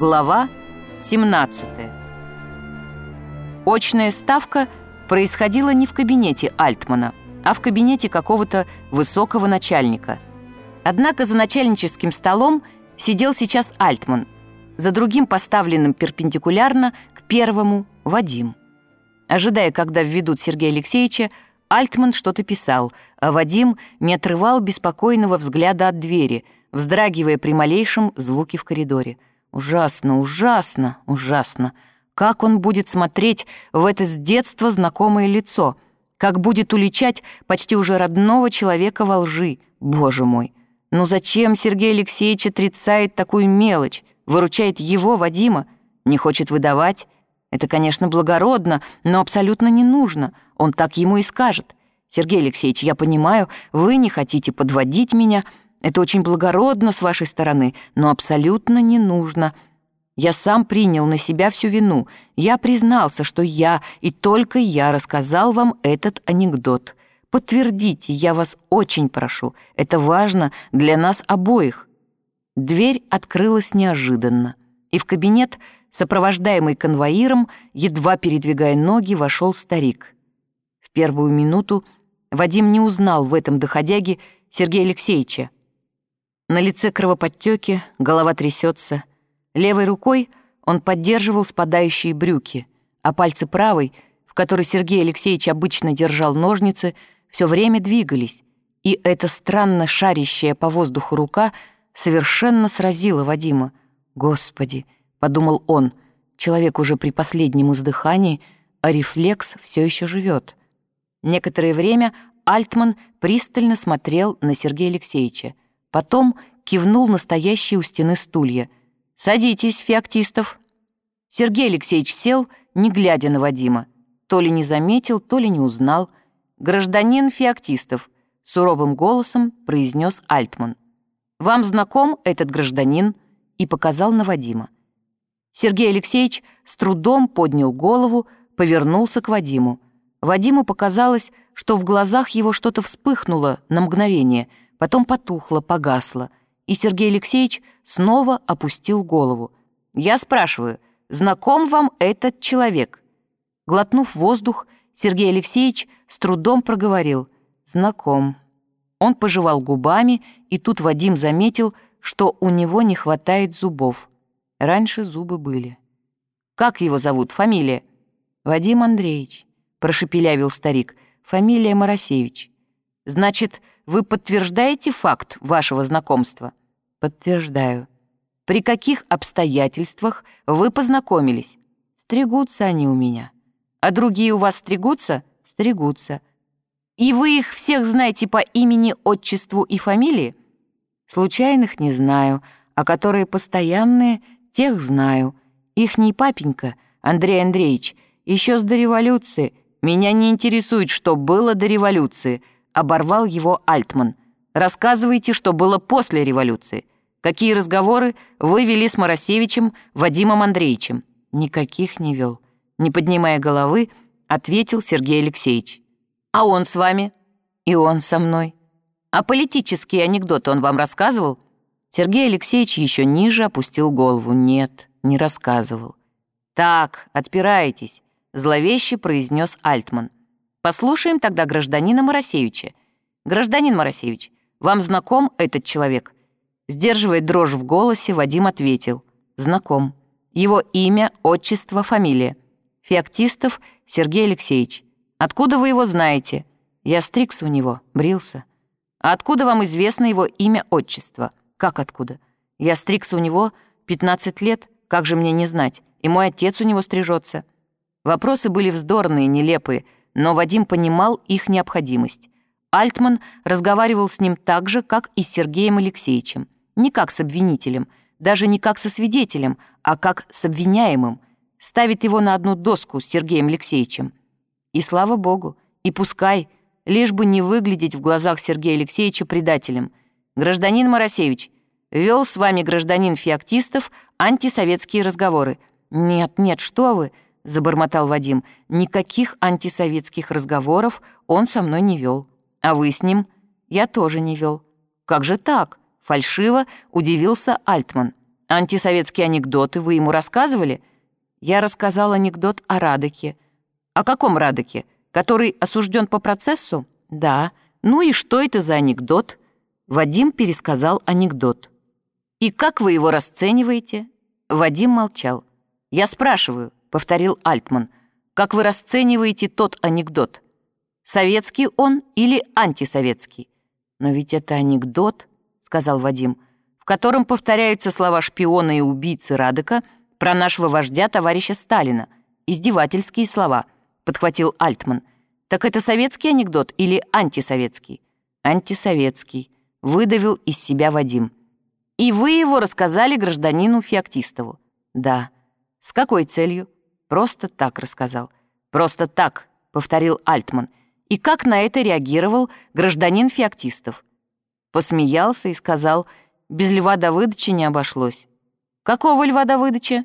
Глава 17. Очная ставка происходила не в кабинете Альтмана, а в кабинете какого-то высокого начальника. Однако за начальническим столом сидел сейчас Альтман, за другим поставленным перпендикулярно к первому Вадим. Ожидая, когда введут Сергея Алексеевича, Альтман что-то писал, а Вадим не отрывал беспокойного взгляда от двери, вздрагивая при малейшем звуке в коридоре. Ужасно, ужасно, ужасно. Как он будет смотреть в это с детства знакомое лицо? Как будет уличать почти уже родного человека во лжи? Боже мой! Ну зачем Сергей Алексеевич отрицает такую мелочь? Выручает его, Вадима? Не хочет выдавать? Это, конечно, благородно, но абсолютно не нужно. Он так ему и скажет. «Сергей Алексеевич, я понимаю, вы не хотите подводить меня. Это очень благородно с вашей стороны, но абсолютно не нужно. Я сам принял на себя всю вину. Я признался, что я и только я рассказал вам этот анекдот. Подтвердите, я вас очень прошу. Это важно для нас обоих». Дверь открылась неожиданно, и в кабинет сопровождаемый конвоиром, едва передвигая ноги, вошел старик. В первую минуту Вадим не узнал в этом доходяге Сергея Алексеевича. На лице кровоподтеки, голова трясется. Левой рукой он поддерживал спадающие брюки, а пальцы правой, в которой Сергей Алексеевич обычно держал ножницы, все время двигались, и эта странно шарящая по воздуху рука совершенно сразила Вадима. «Господи!» подумал он. Человек уже при последнем издыхании, а рефлекс все еще живет. Некоторое время Альтман пристально смотрел на Сергея Алексеевича. Потом кивнул настоящие у стены стулья. «Садитесь, Феоктистов». Сергей Алексеевич сел, не глядя на Вадима. То ли не заметил, то ли не узнал. «Гражданин Феоктистов», — суровым голосом произнес Альтман. «Вам знаком этот гражданин?» и показал на Вадима. Сергей Алексеевич с трудом поднял голову, повернулся к Вадиму. Вадиму показалось, что в глазах его что-то вспыхнуло на мгновение, потом потухло, погасло, и Сергей Алексеевич снова опустил голову. «Я спрашиваю, знаком вам этот человек?» Глотнув воздух, Сергей Алексеевич с трудом проговорил «Знаком». Он пожевал губами, и тут Вадим заметил, что у него не хватает зубов. Раньше зубы были. «Как его зовут? Фамилия?» «Вадим Андреевич», — прошепелявил старик. «Фамилия Моросевич». «Значит, вы подтверждаете факт вашего знакомства?» «Подтверждаю». «При каких обстоятельствах вы познакомились?» «Стригутся они у меня». «А другие у вас стригутся?» «Стригутся». «И вы их всех знаете по имени, отчеству и фамилии?» «Случайных не знаю, а которые постоянные — Тех знаю. Ихний папенька, Андрей Андреевич, еще с до революции. Меня не интересует, что было до революции. Оборвал его Альтман. Рассказывайте, что было после революции. Какие разговоры вы вели с Моросевичем Вадимом Андреевичем? Никаких не вел. Не поднимая головы, ответил Сергей Алексеевич. А он с вами? И он со мной. А политические анекдоты он вам рассказывал? Сергей Алексеевич еще ниже опустил голову. Нет, не рассказывал. «Так, отпирайтесь», — зловеще произнес Альтман. «Послушаем тогда гражданина Моросевича. Гражданин Моросевич, вам знаком этот человек?» Сдерживая дрожь в голосе, Вадим ответил. «Знаком. Его имя, отчество, фамилия. Феоктистов Сергей Алексеевич. Откуда вы его знаете?» «Я стрикс у него, брился». «А откуда вам известно его имя, отчество?» Как откуда? Я стригся у него 15 лет, как же мне не знать? И мой отец у него стрижется. Вопросы были вздорные, нелепые, но Вадим понимал их необходимость. Альтман разговаривал с ним так же, как и с Сергеем Алексеевичем. Не как с обвинителем, даже не как со свидетелем, а как с обвиняемым. Ставит его на одну доску с Сергеем Алексеевичем. И слава богу, и пускай, лишь бы не выглядеть в глазах Сергея Алексеевича предателем. Гражданин Моросевич, вел с вами гражданин Феоктистов антисоветские разговоры. Нет, нет, что вы, забормотал Вадим. Никаких антисоветских разговоров он со мной не вел. А вы с ним? Я тоже не вел. Как же так? Фальшиво удивился Альтман. Антисоветские анекдоты вы ему рассказывали? Я рассказал анекдот о Радоке. О каком Радоке? Который осужден по процессу? Да. Ну и что это за анекдот? Вадим пересказал анекдот. И как вы его расцениваете? Вадим молчал. Я спрашиваю, повторил Альтман, как вы расцениваете тот анекдот? Советский он или антисоветский? Но ведь это анекдот, сказал Вадим, в котором повторяются слова шпиона и убийцы Радека про нашего вождя товарища Сталина. Издевательские слова, подхватил Альтман. Так это советский анекдот или антисоветский? Антисоветский, выдавил из себя Вадим. И вы его рассказали гражданину Феоктистову? Да. С какой целью? Просто так рассказал. Просто так, повторил Альтман. И как на это реагировал гражданин Феоктистов? Посмеялся и сказал, без Льва Давыдовича не обошлось. Какого Льва Давыдовича?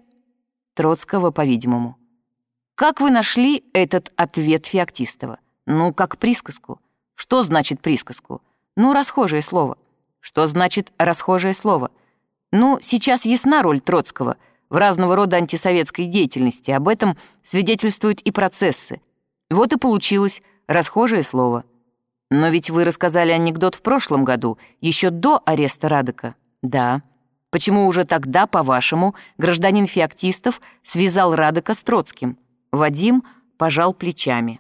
Троцкого, по-видимому. Как вы нашли этот ответ Феоктистова? Ну, как присказку. Что значит присказку? Ну, расхожее слово. Что значит расхожее слово? Ну, сейчас ясна роль Троцкого в разного рода антисоветской деятельности. Об этом свидетельствуют и процессы. Вот и получилось расхожее слово. Но ведь вы рассказали анекдот в прошлом году, еще до ареста Радека. Да. Почему уже тогда, по-вашему, гражданин Феоктистов связал Радека с Троцким? Вадим пожал плечами.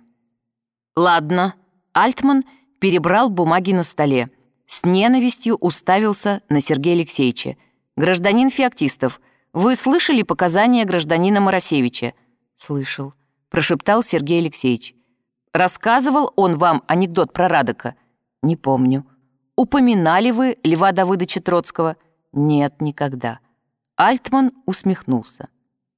«Ладно». Альтман перебрал бумаги на столе. С ненавистью уставился на Сергея Алексеевича. «Гражданин Феоктистов, вы слышали показания гражданина Моросевича?» «Слышал», — прошептал Сергей Алексеевич. «Рассказывал он вам анекдот про Радока?» «Не помню». «Упоминали вы Льва Давыдовича Троцкого?» «Нет, никогда». Альтман усмехнулся.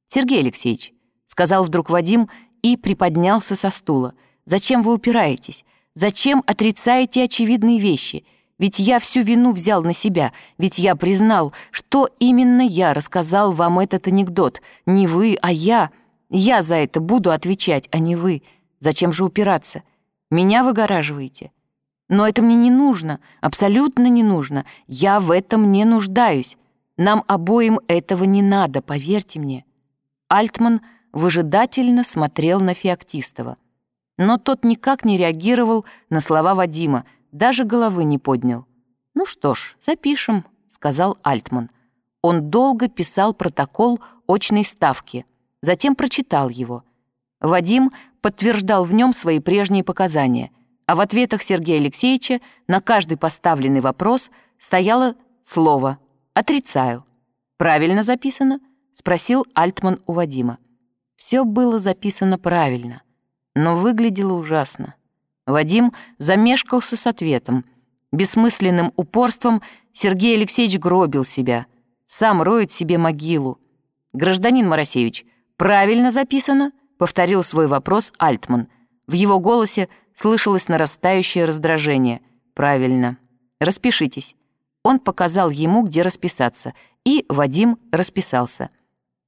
«Сергей Алексеевич, сказал вдруг Вадим и приподнялся со стула. «Зачем вы упираетесь? Зачем отрицаете очевидные вещи? Ведь я всю вину взял на себя, ведь я признал, что именно я рассказал вам этот анекдот. Не вы, а я. Я за это буду отвечать, а не вы. Зачем же упираться? Меня выгораживаете. Но это мне не нужно, абсолютно не нужно. Я в этом не нуждаюсь. Нам обоим этого не надо, поверьте мне». Альтман — выжидательно смотрел на Феоктистова. Но тот никак не реагировал на слова Вадима, даже головы не поднял. «Ну что ж, запишем», — сказал Альтман. Он долго писал протокол очной ставки, затем прочитал его. Вадим подтверждал в нем свои прежние показания, а в ответах Сергея Алексеевича на каждый поставленный вопрос стояло слово «отрицаю». «Правильно записано?» — спросил Альтман у Вадима. Все было записано правильно, но выглядело ужасно. Вадим замешкался с ответом. Бессмысленным упорством Сергей Алексеевич гробил себя. Сам роет себе могилу. «Гражданин Моросевич, правильно записано?» — повторил свой вопрос Альтман. В его голосе слышалось нарастающее раздражение. «Правильно. Распишитесь». Он показал ему, где расписаться, и Вадим расписался.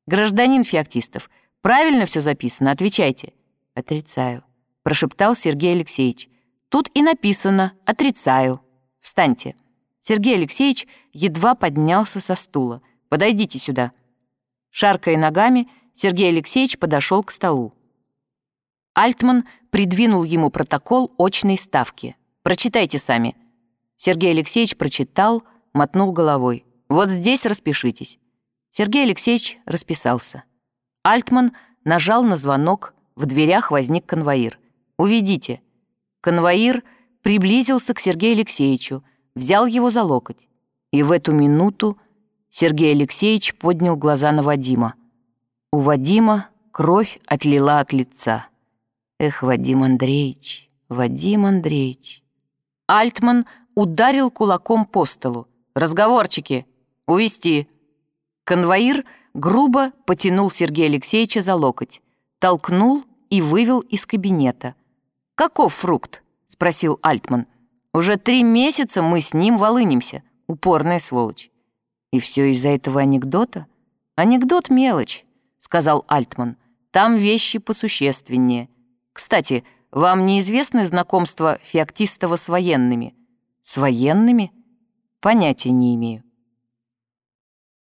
«Гражданин Феоктистов, Правильно все записано? Отвечайте». «Отрицаю», — прошептал Сергей Алексеевич. «Тут и написано «отрицаю». Встаньте». Сергей Алексеевич едва поднялся со стула. «Подойдите сюда». Шаркая ногами, Сергей Алексеевич подошел к столу. Альтман придвинул ему протокол очной ставки. «Прочитайте сами». Сергей Алексеевич прочитал, мотнул головой. «Вот здесь распишитесь». Сергей Алексеевич расписался. Альтман нажал на звонок, в дверях возник конвоир. «Уведите». Конвоир приблизился к Сергею Алексеевичу, взял его за локоть. И в эту минуту Сергей Алексеевич поднял глаза на Вадима. У Вадима кровь отлила от лица. Эх, Вадим Андреевич, Вадим Андреевич. Альтман ударил кулаком по столу. «Разговорчики! Увести!» Конвоир — грубо потянул Сергея Алексеевича за локоть, толкнул и вывел из кабинета. «Каков фрукт?» — спросил Альтман. «Уже три месяца мы с ним волынимся, упорная сволочь». «И все из-за этого анекдота?» «Анекдот — мелочь», — сказал Альтман. «Там вещи посущественнее. Кстати, вам неизвестны знакомства Феоктистова с военными?» «С военными?» «Понятия не имею».